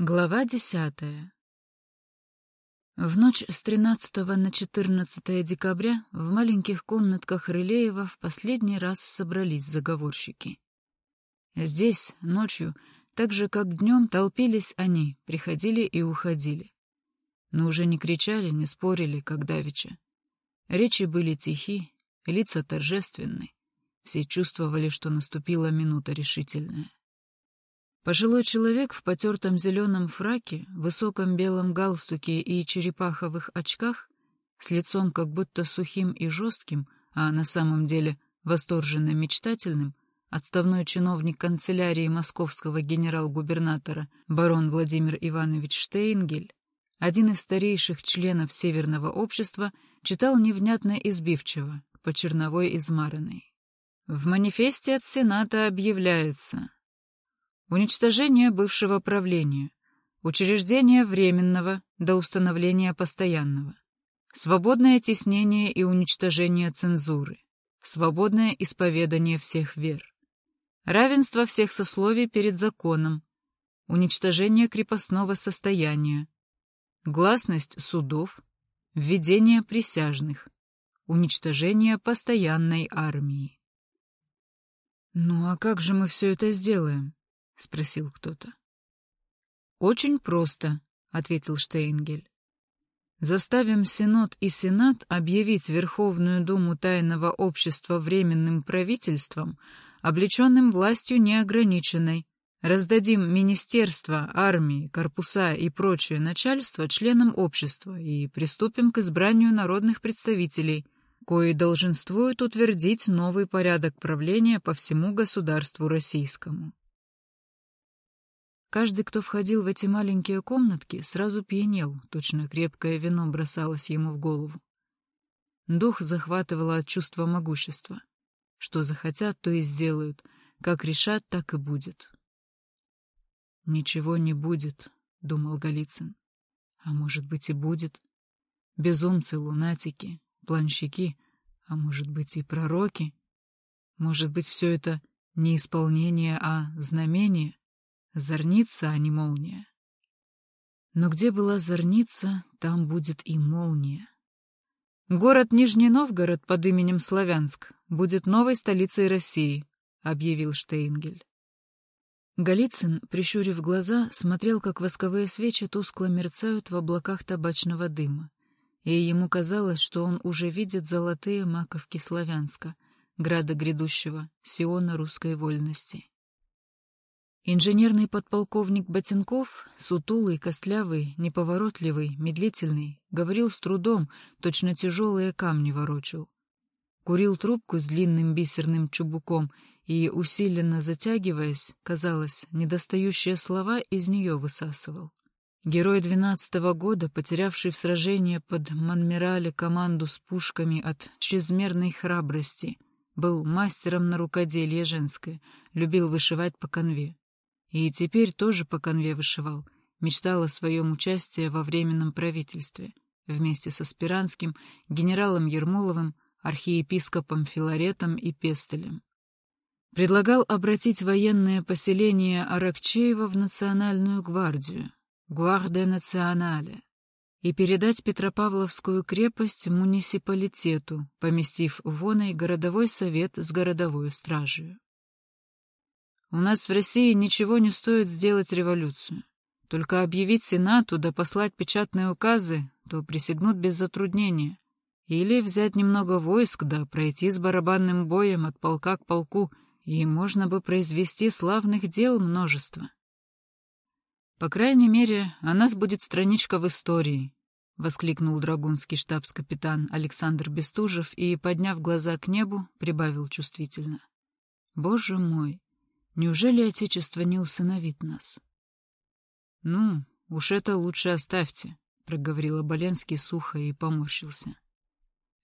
Глава десятая В ночь с 13 на 14 декабря в маленьких комнатках Рылеева в последний раз собрались заговорщики. Здесь, ночью, так же, как днем, толпились они, приходили и уходили. Но уже не кричали, не спорили, как давеча. Речи были тихи, лица торжественны. Все чувствовали, что наступила минута решительная. Пожилой человек в потертом зеленом фраке, высоком белом галстуке и черепаховых очках, с лицом как будто сухим и жестким, а на самом деле восторженно мечтательным, отставной чиновник канцелярии московского генерал-губернатора барон Владимир Иванович Штейнгель, один из старейших членов Северного общества, читал невнятно и сбивчиво, по черновой измаранной. В манифесте от Сената объявляется Уничтожение бывшего правления. Учреждение временного до установления постоянного. Свободное теснение и уничтожение цензуры. Свободное исповедание всех вер. Равенство всех сословий перед законом. Уничтожение крепостного состояния. Гласность судов. Введение присяжных. Уничтожение постоянной армии. «Ну а как же мы все это сделаем?» — спросил кто-то. «Очень просто», — ответил Штейнгель. «Заставим Синод и Сенат объявить Верховную Думу Тайного Общества временным правительством, облеченным властью неограниченной, раздадим министерства, армии, корпуса и прочее начальство членам общества и приступим к избранию народных представителей, кои долженствуют утвердить новый порядок правления по всему государству российскому. Каждый, кто входил в эти маленькие комнатки, сразу пьянел, точно крепкое вино бросалось ему в голову. Дух захватывало от чувства могущества. Что захотят, то и сделают. Как решат, так и будет. «Ничего не будет», — думал Голицын. «А может быть и будет. Безумцы, лунатики, планщики, а может быть и пророки. Может быть, все это не исполнение, а знамение?» Зорница, а не молния. Но где была зорница, там будет и молния. Город Нижний Новгород под именем Славянск будет новой столицей России, объявил Штейнгель. Голицын, прищурив глаза, смотрел, как восковые свечи тускло мерцают в облаках табачного дыма, и ему казалось, что он уже видит золотые маковки Славянска, града грядущего, Сиона русской вольности. Инженерный подполковник Ботинков, сутулый, костлявый, неповоротливый, медлительный, говорил с трудом, точно тяжелые камни ворочил. Курил трубку с длинным бисерным чубуком и, усиленно затягиваясь, казалось, недостающие слова из нее высасывал. Герой двенадцатого года, потерявший в сражении под Монмирале команду с пушками от чрезмерной храбрости, был мастером на рукоделие женское, любил вышивать по конве. И теперь тоже по конве вышивал, мечтал о своем участии во Временном правительстве, вместе со Спиранским, генералом Ермоловым, архиепископом Филаретом и Пестелем. Предлагал обратить военное поселение Аракчеева в Национальную гвардию, Гварде Национале, и передать Петропавловскую крепость муниципалитету, поместив в оной городовой совет с городовой стражей. У нас в России ничего не стоит сделать революцию. Только объявить Сенату да послать печатные указы, то присягнут без затруднения. Или взять немного войск да пройти с барабанным боем от полка к полку, и можно бы произвести славных дел множество. По крайней мере, о нас будет страничка в истории, — воскликнул драгунский штабс-капитан Александр Бестужев и, подняв глаза к небу, прибавил чувствительно. «Боже мой! Неужели Отечество не усыновит нас? — Ну, уж это лучше оставьте, — проговорил Оболенский сухо и поморщился.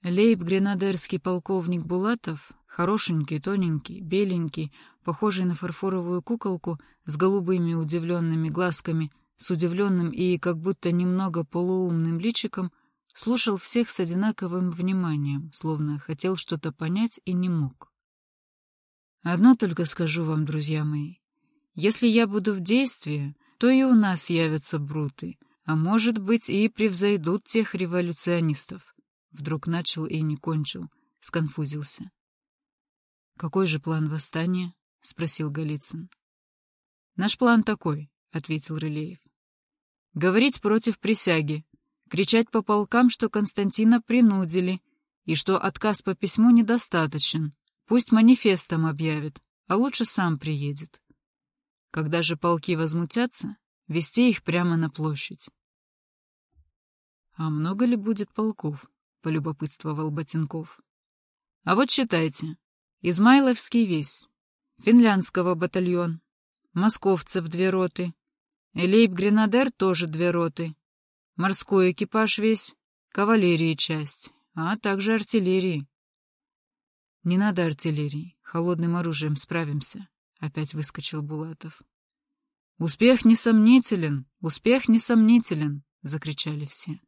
Лейб-гренадерский полковник Булатов, хорошенький, тоненький, беленький, похожий на фарфоровую куколку, с голубыми удивленными глазками, с удивленным и как будто немного полуумным личиком, слушал всех с одинаковым вниманием, словно хотел что-то понять и не мог. Одно только скажу вам, друзья мои. Если я буду в действии, что и у нас явятся бруты, а может быть и превзойдут тех революционистов. Вдруг начал и не кончил, сконфузился. «Какой же план восстания?» — спросил Голицын. «Наш план такой», — ответил Рылеев. «Говорить против присяги, кричать по полкам, что Константина принудили, и что отказ по письму недостаточен, пусть манифестом объявит, а лучше сам приедет. Когда же полки возмутятся, вести их прямо на площадь. — А много ли будет полков? — полюбопытствовал Ботинков. — А вот считайте. Измайловский весь, финляндского батальон, московцев две роты, Элейб-Гренадер тоже две роты, морской экипаж весь, кавалерии часть, а также артиллерии. — Не надо артиллерии, холодным оружием справимся, — опять выскочил Булатов. — Успех несомнителен, успех несомнителен, — закричали все.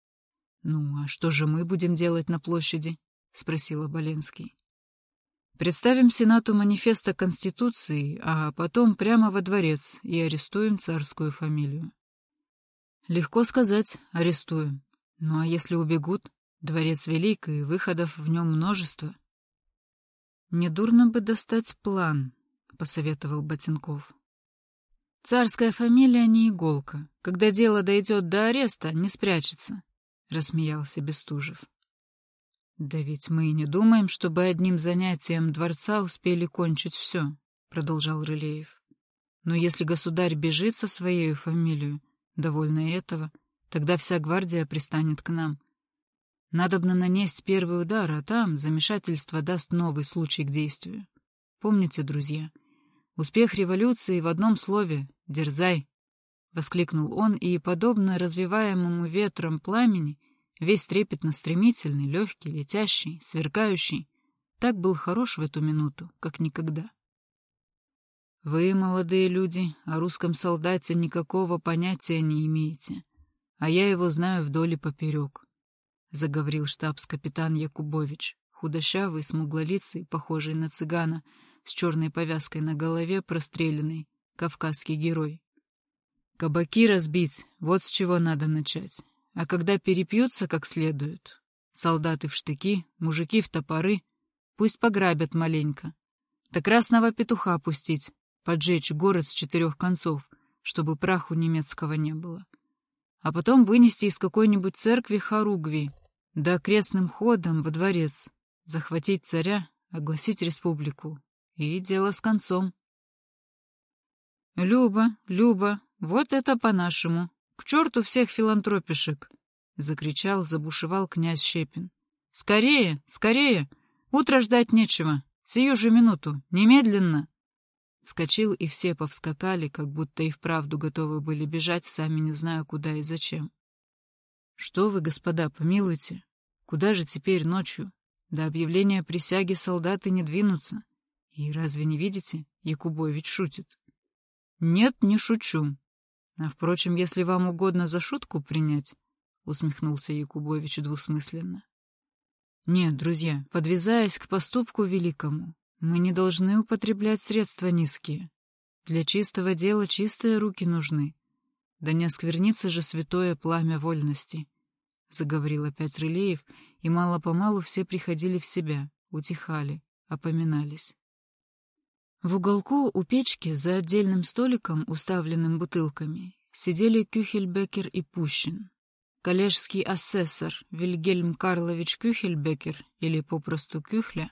— Ну, а что же мы будем делать на площади? — спросил Оболенский. Представим Сенату манифест о Конституции, а потом прямо во дворец и арестуем царскую фамилию. Легко сказать, арестуем. Ну а если убегут? Дворец велик, и выходов в нем множество. Недурно бы достать план, — посоветовал Ботинков. Царская фамилия не иголка. Когда дело дойдет до ареста, не спрячется, — рассмеялся Бестужев. «Да ведь мы и не думаем, чтобы одним занятием дворца успели кончить все», — продолжал Рылеев. «Но если государь бежит со своей фамилией, довольно этого, тогда вся гвардия пристанет к нам. Надобно нанесть первый удар, а там замешательство даст новый случай к действию. Помните, друзья, успех революции в одном слове — дерзай!» — воскликнул он, и, подобно развиваемому ветром пламени, Весь трепетно стремительный, легкий, летящий, сверкающий, так был хорош в эту минуту, как никогда. Вы, молодые люди, о русском солдате никакого понятия не имеете, а я его знаю вдоль и поперек, — заговорил штабс-капитан Якубович, худощавый, смуглолицый, похожий на цыгана, с черной повязкой на голове, простреленный, кавказский герой. Кабаки разбить, вот с чего надо начать. А когда перепьются как следует, солдаты в штыки, мужики в топоры, пусть пограбят маленько. Да красного петуха пустить, поджечь город с четырех концов, чтобы праху немецкого не было. А потом вынести из какой-нибудь церкви хоругви, да крестным ходом во дворец, захватить царя, огласить республику. И дело с концом. «Люба, Люба, вот это по-нашему», «К черту всех филантропишек!» — закричал, забушевал князь Щепин. «Скорее, скорее! Утро ждать нечего! Сию же минуту! Немедленно!» Вскочил, и все повскакали, как будто и вправду готовы были бежать, сами не зная, куда и зачем. «Что вы, господа, помилуйте! Куда же теперь ночью? До объявления присяги солдаты не двинутся. И разве не видите, Якубович шутит?» «Нет, не шучу. А, впрочем, если вам угодно за шутку принять, — усмехнулся Якубович двусмысленно. Нет, друзья, подвязаясь к поступку великому, мы не должны употреблять средства низкие. Для чистого дела чистые руки нужны. Да не осквернится же святое пламя вольности, — заговорил опять Рылеев, и мало-помалу все приходили в себя, утихали, опоминались. В уголку у печки за отдельным столиком, уставленным бутылками, сидели Кюхельбекер и Пущин. Коллежский асессор Вильгельм Карлович Кюхельбекер, или попросту Кюхля,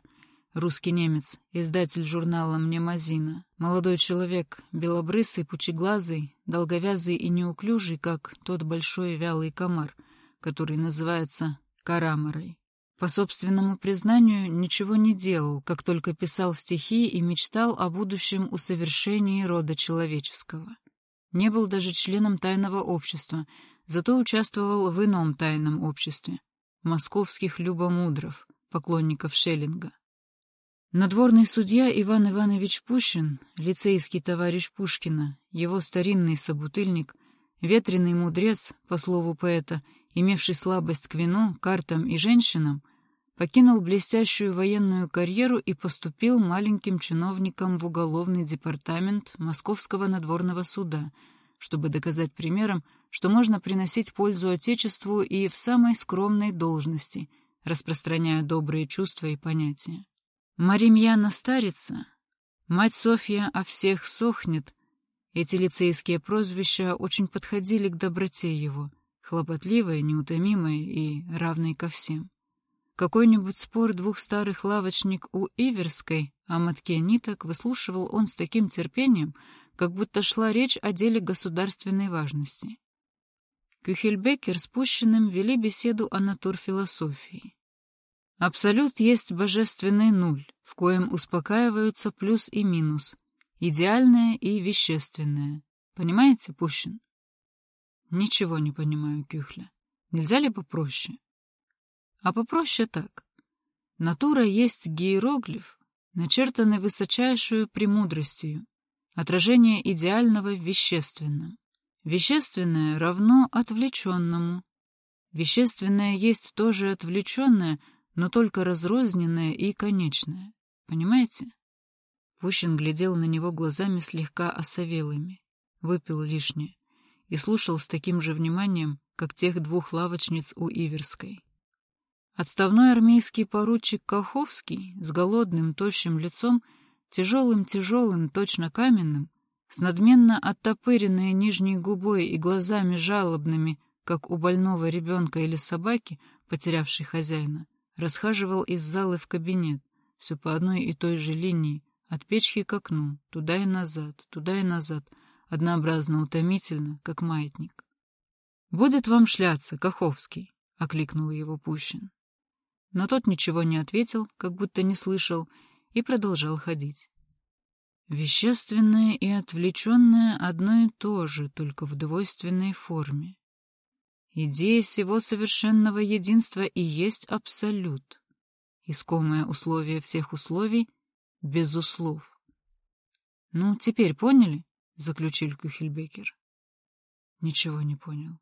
русский немец, издатель журнала «Мнемозина», молодой человек, белобрысый, пучеглазый, долговязый и неуклюжий, как тот большой вялый комар, который называется караморой. По собственному признанию, ничего не делал, как только писал стихи и мечтал о будущем усовершении рода человеческого. Не был даже членом тайного общества, зато участвовал в ином тайном обществе — московских любомудров, поклонников Шеллинга. Надворный судья Иван Иванович Пущин, лицейский товарищ Пушкина, его старинный собутыльник, ветреный мудрец, по слову поэта, имевший слабость к вину, картам и женщинам, покинул блестящую военную карьеру и поступил маленьким чиновником в уголовный департамент Московского надворного суда, чтобы доказать примером, что можно приносить пользу Отечеству и в самой скромной должности, распространяя добрые чувства и понятия. Маримьяна старится, мать Софья о всех сохнет. Эти лицейские прозвища очень подходили к доброте его, хлопотливой, неутомимой и равной ко всем. Какой-нибудь спор двух старых лавочник у Иверской о мотке ниток выслушивал он с таким терпением, как будто шла речь о деле государственной важности. Кюхельбекер с Пущиным вели беседу о натурфилософии. Абсолют есть божественный нуль, в коем успокаиваются плюс и минус, идеальное и вещественное. Понимаете, Пущин? Ничего не понимаю, Кюхля. Нельзя ли попроще? А попроще так. Натура есть гиероглиф, начертанный высочайшую премудростью, отражение идеального в вещественном. Вещественное равно отвлеченному. Вещественное есть тоже отвлеченное, но только разрозненное и конечное. Понимаете? Пущин глядел на него глазами слегка осовелыми, выпил лишнее и слушал с таким же вниманием, как тех двух лавочниц у Иверской. Отставной армейский поручик Каховский с голодным, тощим лицом, тяжелым-тяжелым, точно каменным, с надменно оттопыренной нижней губой и глазами жалобными, как у больного ребенка или собаки, потерявшей хозяина, расхаживал из залы в кабинет, все по одной и той же линии, от печки к окну, туда и назад, туда и назад, однообразно утомительно, как маятник. «Будет вам шляться, Каховский», — окликнул его Пущин. Но тот ничего не ответил, как будто не слышал, и продолжал ходить. Вещественное и отвлеченное одно и то же, только в двойственной форме. Идея всего совершенного единства и есть абсолют, искомое условие всех условий без услов. «Ну, теперь поняли?» — заключил Кюхельбекер. Ничего не понял.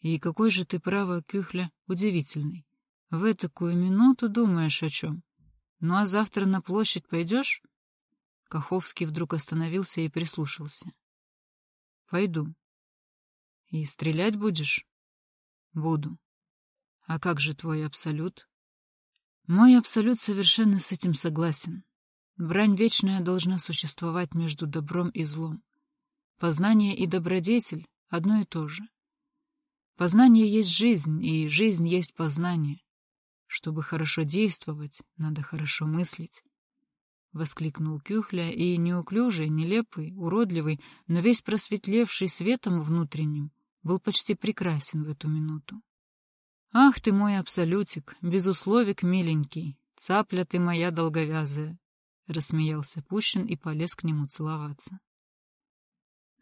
И какой же ты, право, Кюхля, удивительный. В такую минуту думаешь о чем? Ну а завтра на площадь пойдешь? Каховский вдруг остановился и прислушался. Пойду. И стрелять будешь? Буду. А как же твой абсолют? Мой абсолют совершенно с этим согласен. Брань вечная должна существовать между добром и злом. Познание и добродетель — одно и то же. Познание есть жизнь, и жизнь есть познание. Чтобы хорошо действовать, надо хорошо мыслить. Воскликнул Кюхля, и неуклюжий, нелепый, уродливый, но весь просветлевший светом внутренним, был почти прекрасен в эту минуту. «Ах ты мой абсолютик, безусловик миленький, цапля ты моя долговязая!» — рассмеялся Пущин и полез к нему целоваться.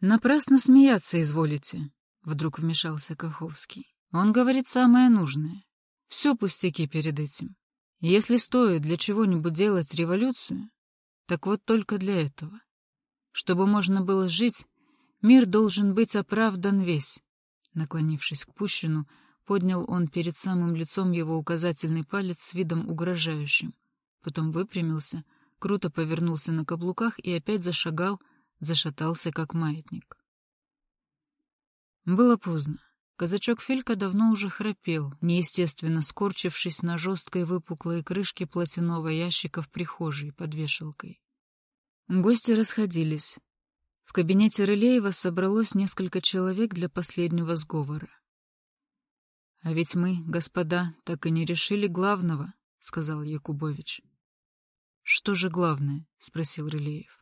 «Напрасно смеяться изволите», — вдруг вмешался Каховский. «Он говорит самое нужное. Все пустяки перед этим. Если стоит для чего-нибудь делать революцию, так вот только для этого. Чтобы можно было жить, мир должен быть оправдан весь. Наклонившись к Пущину, поднял он перед самым лицом его указательный палец с видом угрожающим. Потом выпрямился, круто повернулся на каблуках и опять зашагал, зашатался, как маятник. Было поздно. Казачок Фелька давно уже храпел, неестественно скорчившись на жесткой выпуклой крышке платяного ящика в прихожей под вешалкой. Гости расходились. В кабинете Рылеева собралось несколько человек для последнего сговора. — А ведь мы, господа, так и не решили главного, — сказал Якубович. — Что же главное? — спросил Рылеев.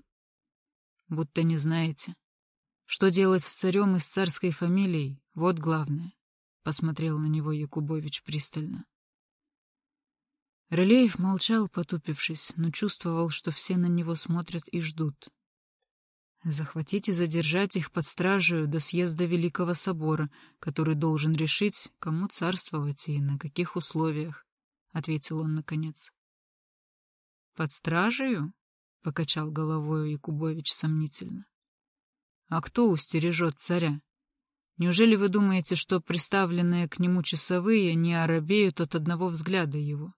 — Будто не знаете. Что делать с царем и с царской фамилией, вот главное, — посмотрел на него Якубович пристально. Рылеев молчал, потупившись, но чувствовал, что все на него смотрят и ждут. «Захватить и задержать их под стражей до съезда Великого Собора, который должен решить, кому царствовать и на каких условиях», — ответил он наконец. «Под стражею?» — покачал головой Якубович сомнительно. А кто устережет царя? Неужели вы думаете, что приставленные к нему часовые не оробеют от одного взгляда его?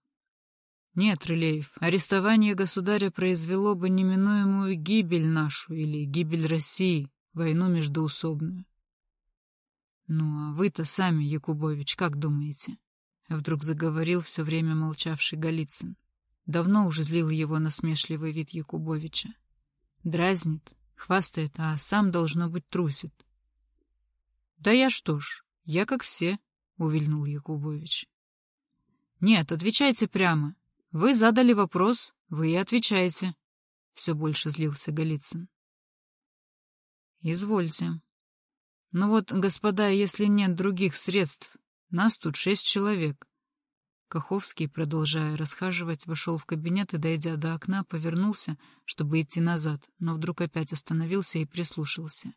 Нет, Рылеев, арестование государя произвело бы неминуемую гибель нашу или гибель России, войну междоусобную. Ну, а вы-то сами, Якубович, как думаете? Вдруг заговорил все время молчавший Голицын. Давно уже злил его насмешливый вид Якубовича. Дразнит, хвастает, а сам, должно быть, трусит. — Да я что ж, я как все, — увильнул Якубович. — Нет, отвечайте прямо. Вы задали вопрос, вы и отвечаете. Все больше злился Голицын. — Извольте. Ну вот, господа, если нет других средств, нас тут шесть человек. Каховский, продолжая расхаживать, вошел в кабинет и, дойдя до окна, повернулся, чтобы идти назад, но вдруг опять остановился и прислушался.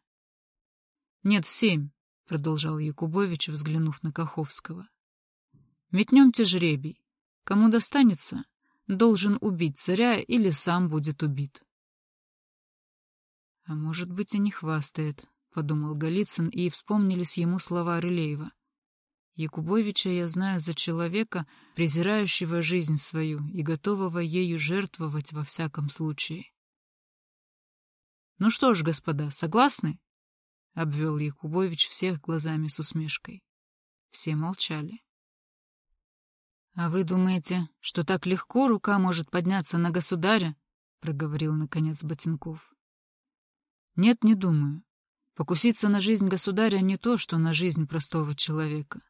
«Нет, семь», — продолжал Якубович, взглянув на Каховского. «Метнемте жребий. Кому достанется, должен убить царя или сам будет убит». «А может быть, и не хвастает», — подумал Голицын, и вспомнились ему слова Рылеева. Якубовича я знаю за человека, презирающего жизнь свою и готового ею жертвовать во всяком случае. «Ну что ж, господа, согласны?» — обвел Якубович всех глазами с усмешкой. Все молчали. «А вы думаете, что так легко рука может подняться на государя?» — проговорил, наконец, Ботинков. «Нет, не думаю. Покуситься на жизнь государя не то, что на жизнь простого человека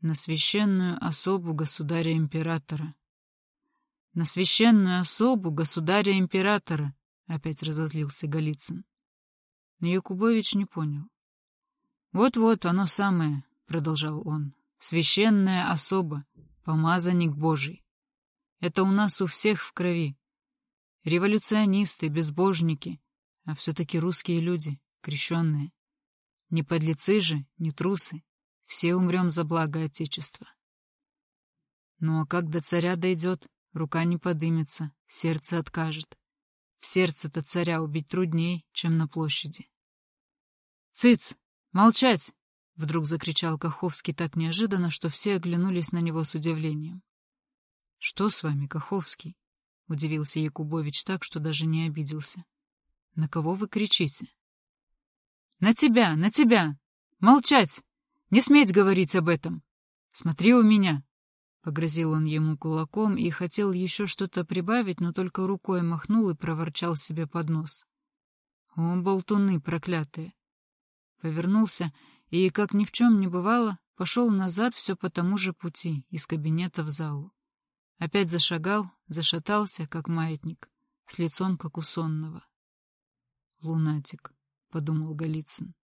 на священную особу государя-императора. На священную особу государя-императора, опять разозлился Голицын. Но Якубович не понял. Вот-вот оно самое, продолжал он, священная особа, помазанник Божий. Это у нас у всех в крови. Революционисты, безбожники, а все-таки русские люди, крещенные. Не подлецы же, не трусы. Все умрем за благо Отечества. Ну а как до царя дойдет, рука не подымется, сердце откажет. В сердце-то царя убить трудней, чем на площади. «Цыц! Молчать!» — вдруг закричал Каховский так неожиданно, что все оглянулись на него с удивлением. «Что с вами, Каховский?» — удивился Якубович так, что даже не обиделся. «На кого вы кричите?» «На тебя! На тебя! Молчать!» Не сметь говорить об этом. Смотри у меня. Погрозил он ему кулаком и хотел еще что-то прибавить, но только рукой махнул и проворчал себе под нос. О, болтуны проклятые! Повернулся и, как ни в чем не бывало, пошел назад все по тому же пути, из кабинета в залу. Опять зашагал, зашатался, как маятник, с лицом, как у сонного. «Лунатик», — подумал Голицын.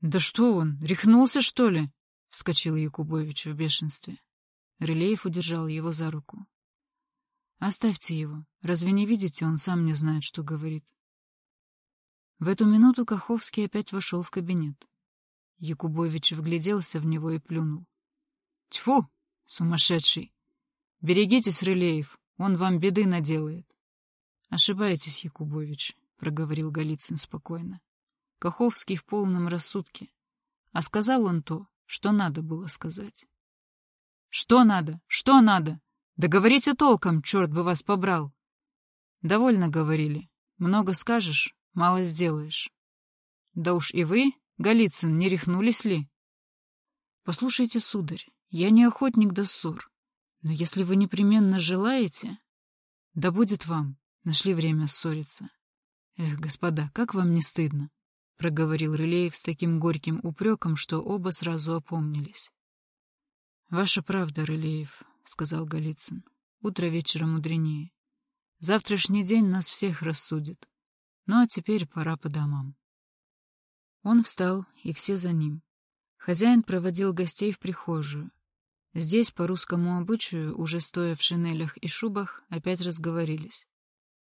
«Да что он, рехнулся, что ли?» — вскочил Якубович в бешенстве. Рылеев удержал его за руку. «Оставьте его. Разве не видите, он сам не знает, что говорит». В эту минуту Каховский опять вошел в кабинет. Якубович вгляделся в него и плюнул. «Тьфу, сумасшедший! Берегитесь, Рылеев, он вам беды наделает». «Ошибаетесь, Якубович», — проговорил Голицын спокойно. Каховский в полном рассудке. А сказал он то, что надо было сказать. «Что надо? Что надо? Да толком, черт бы вас побрал!» «Довольно говорили. Много скажешь, мало сделаешь». «Да уж и вы, Голицын, не рехнулись ли?» «Послушайте, сударь, я не охотник до ссор, но если вы непременно желаете...» «Да будет вам, нашли время ссориться. Эх, господа, как вам не стыдно?» — проговорил Рылеев с таким горьким упреком, что оба сразу опомнились. — Ваша правда, Рылеев, — сказал Голицын. — Утро вечера мудренее. Завтрашний день нас всех рассудит. Ну а теперь пора по домам. Он встал, и все за ним. Хозяин проводил гостей в прихожую. Здесь, по русскому обычаю, уже стоя в шинелях и шубах, опять разговорились.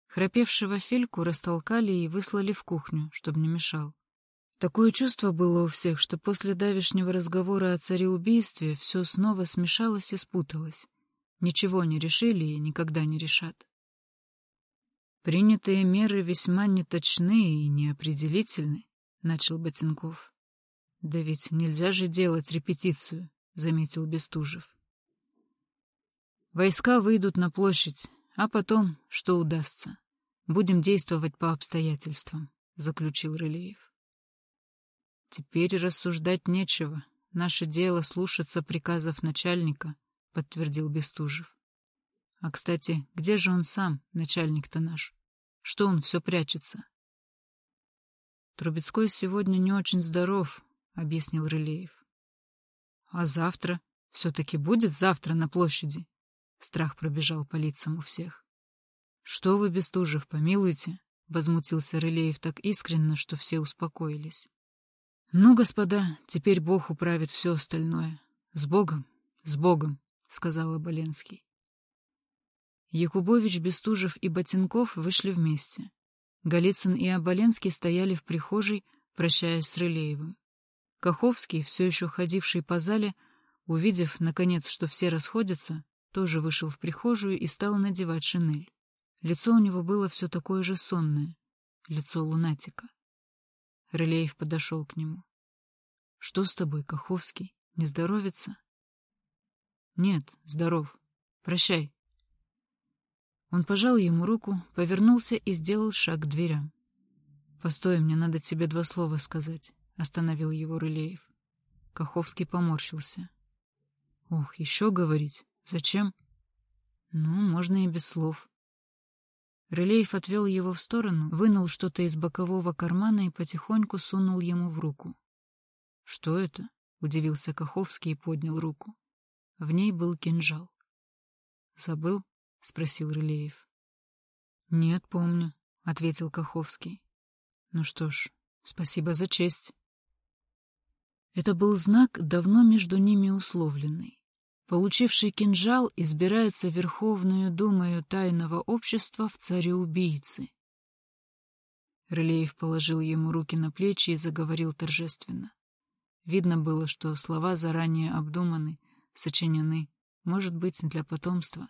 Храпевшего Фильку растолкали и выслали в кухню, чтобы не мешал. Такое чувство было у всех, что после давешнего разговора о цареубийстве все снова смешалось и спуталось. Ничего не решили и никогда не решат. «Принятые меры весьма неточны и неопределительны», — начал Ботинков. «Да ведь нельзя же делать репетицию», — заметил Бестужев. «Войска выйдут на площадь, а потом, что удастся. Будем действовать по обстоятельствам», — заключил Рылеев. Теперь рассуждать нечего. Наше дело слушаться приказов начальника, подтвердил Бестужев. А, кстати, где же он сам, начальник-то наш? Что он все прячется? Трубецкой сегодня не очень здоров, объяснил Рылеев. А завтра? Все-таки будет завтра на площади? Страх пробежал по лицам у всех. Что вы, Бестужев, помилуйте? Возмутился Рылеев так искренно, что все успокоились. Ну, господа, теперь Бог управит все остальное. С Богом, с Богом, сказал Оболенский. Якубович, Бестужев и Ботинков вышли вместе. Голицын и Оболенский стояли в прихожей, прощаясь с Рылеевым. Каховский, все еще ходивший по зале, увидев, наконец, что все расходятся, тоже вышел в прихожую и стал надевать шинель. Лицо у него было все такое же сонное, лицо лунатика. Рылеев подошел к нему. — Что с тобой, Каховский? Не здоровится? — Нет, здоров. Прощай. Он пожал ему руку, повернулся и сделал шаг к дверям. — Постой, мне надо тебе два слова сказать, — остановил его Рылеев. Каховский поморщился. — Ох, еще говорить? Зачем? — Ну, можно и без слов. Рылеев отвел его в сторону, вынул что-то из бокового кармана и потихоньку сунул ему в руку. — Что это? — удивился Каховский и поднял руку. В ней был кинжал. — Забыл? — спросил Рылеев. — Нет, помню, — ответил Каховский. — Ну что ж, спасибо за честь. Это был знак, давно между ними условленный. Получивший кинжал избирается Верховную Думою Тайного Общества в цареубийцы. Рылеев положил ему руки на плечи и заговорил торжественно. Видно было, что слова заранее обдуманы, сочинены, может быть, для потомства.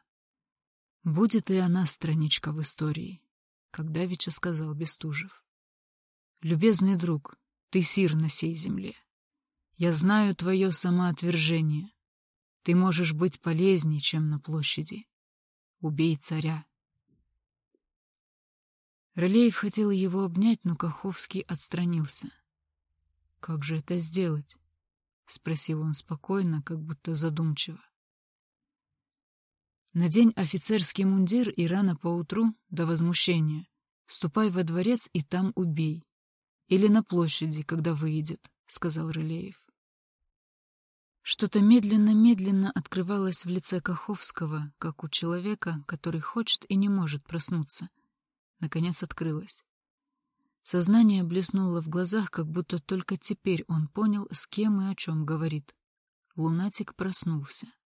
Будет и она страничка в истории, как Давича сказал Бестужев. Любезный друг, ты сир на сей земле. Я знаю твое самоотвержение. Ты можешь быть полезнее, чем на площади. Убей царя. Рылеев хотел его обнять, но Каховский отстранился. — Как же это сделать? — спросил он спокойно, как будто задумчиво. Надень офицерский мундир и рано поутру, до возмущения, ступай во дворец и там убей. Или на площади, когда выйдет, — сказал Рылеев. Что-то медленно-медленно открывалось в лице Каховского, как у человека, который хочет и не может проснуться. Наконец открылось. Сознание блеснуло в глазах, как будто только теперь он понял, с кем и о чем говорит. Лунатик проснулся. —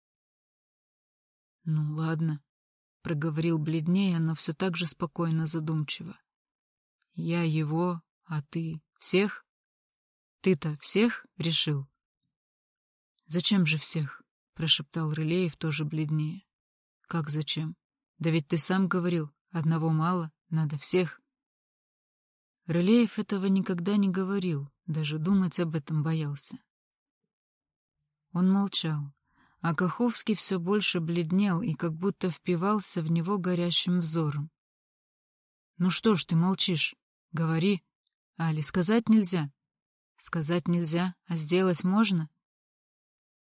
Ну, ладно, — проговорил бледнее, но все так же спокойно задумчиво. — Я его, а ты всех? Ты-то всех решил? — Зачем же всех? — прошептал Рылеев тоже бледнее. — Как зачем? Да ведь ты сам говорил, одного мало, надо всех. Рылеев этого никогда не говорил, даже думать об этом боялся. Он молчал, а Каховский все больше бледнел и как будто впивался в него горящим взором. — Ну что ж ты молчишь? Говори. Али, сказать нельзя. Сказать нельзя, а сделать можно?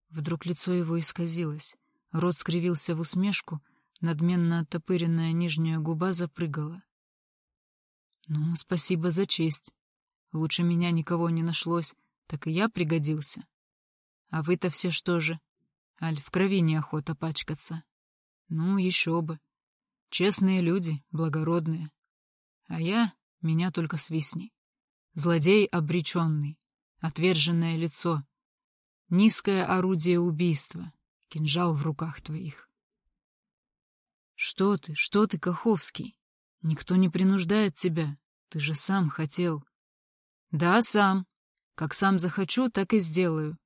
Вдруг лицо его исказилось, рот скривился в усмешку, надменно оттопыренная нижняя губа запрыгала. — Ну, спасибо за честь. Лучше меня никого не нашлось, так и я пригодился. А вы-то все что же? Аль, в крови неохота пачкаться. Ну, еще бы. Честные люди, благородные. А я, меня только свистни. Злодей обреченный, отверженное лицо. Низкое орудие убийства, кинжал в руках твоих. Что ты, что ты, Каховский? Никто не принуждает тебя, ты же сам хотел. Да, сам. Как сам захочу, так и сделаю.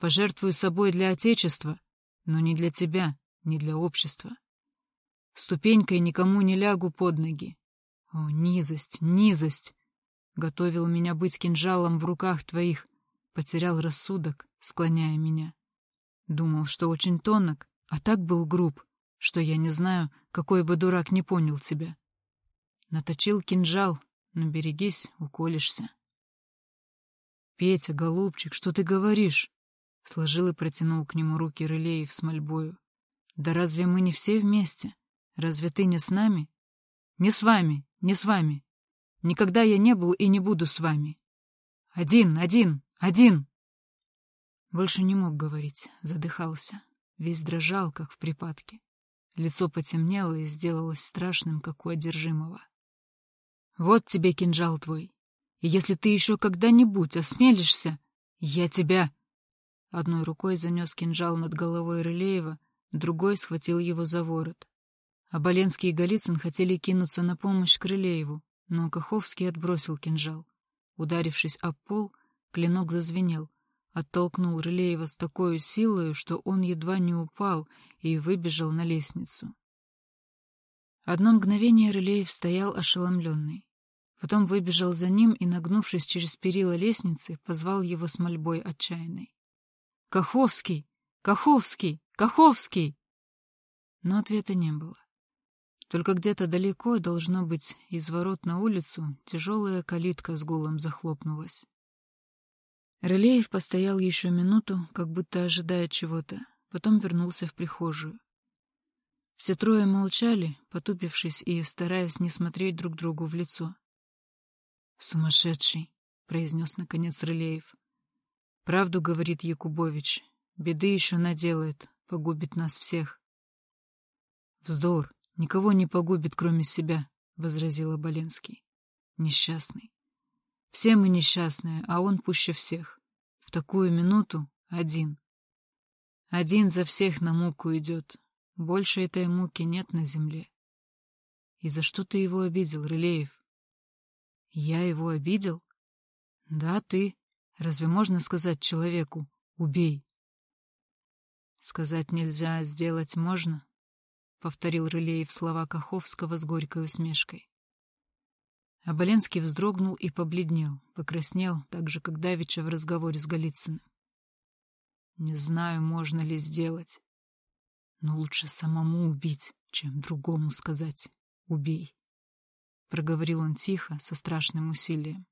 Пожертвую собой для Отечества, но не для тебя, не для общества. Ступенькой никому не лягу под ноги. О, низость, низость! Готовил меня быть кинжалом в руках твоих, потерял рассудок, склоняя меня. Думал, что очень тонок, а так был груб, что я не знаю, какой бы дурак не понял тебя. Наточил кинжал, но берегись, уколешься. «Петя, голубчик, что ты говоришь?» Сложил и протянул к нему руки Рылеев с мольбою. «Да разве мы не все вместе? Разве ты не с нами?» «Не с вами, не с вами. Никогда я не был и не буду с вами. Один, один, один!» Больше не мог говорить, задыхался. Весь дрожал, как в припадке. Лицо потемнело и сделалось страшным, как у одержимого. «Вот тебе кинжал твой. И если ты еще когда-нибудь осмелишься, я тебя...» Одной рукой занес кинжал над головой Рылеева, другой схватил его за ворот. Оболенский и Голицын хотели кинуться на помощь Крылееву, но Каховский отбросил кинжал. Ударившись об пол, клинок зазвенел, оттолкнул Рылеева с такой силой, что он едва не упал и выбежал на лестницу. Одно мгновение Рылеев стоял ошеломленный. Потом выбежал за ним и, нагнувшись через перила лестницы, позвал его с мольбой отчаянной. «Каховский! Каховский! Каховский!» Но ответа не было. Только где-то далеко, должно быть, из ворот на улицу, тяжелая калитка с гулом захлопнулась. Рылеев постоял еще минуту, как будто ожидая чего-то, потом вернулся в прихожую. Все трое молчали, потупившись и стараясь не смотреть друг другу в лицо. «Сумасшедший!» — произнес наконец Рылеев. «Правду, — говорит Якубович, — беды еще наделает, погубит нас всех». «Вздор! Никого не погубит, кроме себя», — возразил Оболенский. «Несчастный. Все мы несчастные, а он пуще всех. В такую минуту один. Один за всех на муку идет. Больше этой муки нет на земле. И за что ты его обидел, Рылеев? Я его обидел? Да, ты. Разве можно сказать человеку «убей»? Сказать нельзя, сделать можно, — повторил Рылеев слова Каховского с горькой усмешкой. Оболенский вздрогнул и побледнел, покраснел, так же, как Давича в разговоре с Голицыным. Не знаю, можно ли сделать, но лучше самому убить, чем другому сказать «убей» проговорил он тихо, со страшным усилием.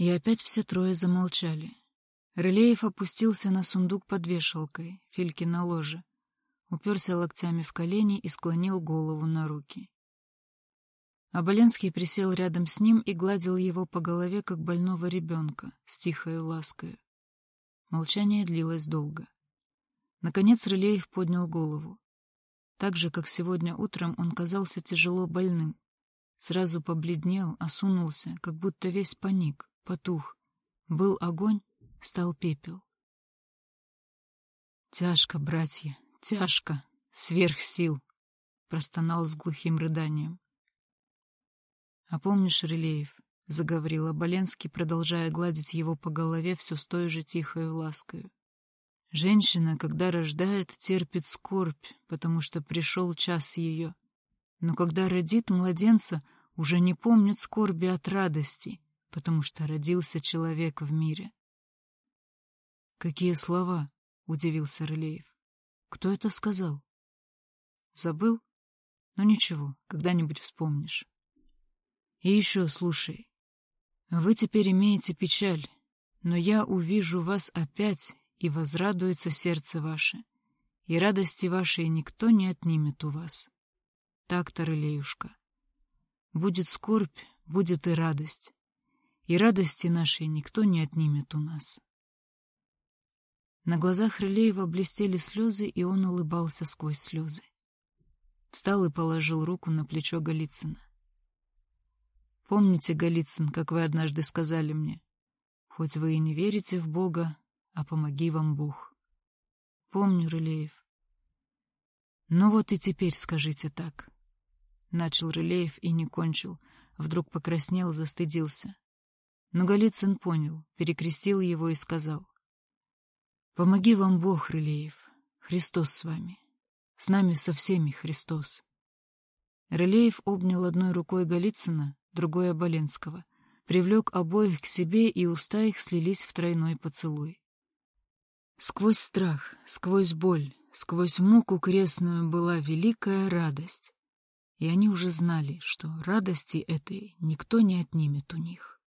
И опять все трое замолчали. Рылеев опустился на сундук под вешалкой, Фильки на ложе, уперся локтями в колени и склонил голову на руки. Оболенский присел рядом с ним и гладил его по голове, как больного ребенка, с тихой ласкою. Молчание длилось долго. Наконец Рылеев поднял голову. Так же, как сегодня утром, он казался тяжело больным, Сразу побледнел, осунулся, как будто весь паник, потух. Был огонь, стал пепел. «Тяжко, братья, тяжко, сверх сил!» — простонал с глухим рыданием. «А помнишь, Релеев?» — заговорил Оболенский, продолжая гладить его по голове все с той же тихой ласкою. «Женщина, когда рождает, терпит скорбь, потому что пришел час ее. Но когда родит младенца, уже не помнит скорби от радости, потому что родился человек в мире. «Какие слова?» — удивился Рылеев. «Кто это сказал?» «Забыл? Ну ничего, когда-нибудь вспомнишь. И еще слушай. Вы теперь имеете печаль, но я увижу вас опять, и возрадуется сердце ваше, и радости вашей никто не отнимет у вас. Так-то, Рылеюшка. Будет скорбь, будет и радость. И радости нашей никто не отнимет у нас. На глазах Рылеева блестели слезы, и он улыбался сквозь слезы. Встал и положил руку на плечо Голицына. «Помните, Голицын, как вы однажды сказали мне, хоть вы и не верите в Бога, а помоги вам Бог». «Помню, Рылеев». «Ну вот и теперь скажите так. Начал Рылеев и не кончил. Вдруг покраснел, застыдился. Но Голицын понял, перекрестил его и сказал. «Помоги вам Бог, Рылеев. Христос с вами. С нами со всеми Христос». Рылеев обнял одной рукой Голицына, другой — Оболенского, привлек обоих к себе, и уста их слились в тройной поцелуй. Сквозь страх, сквозь боль, сквозь муку крестную была великая радость. и они уже знали, что радости этой никто не отнимет у них.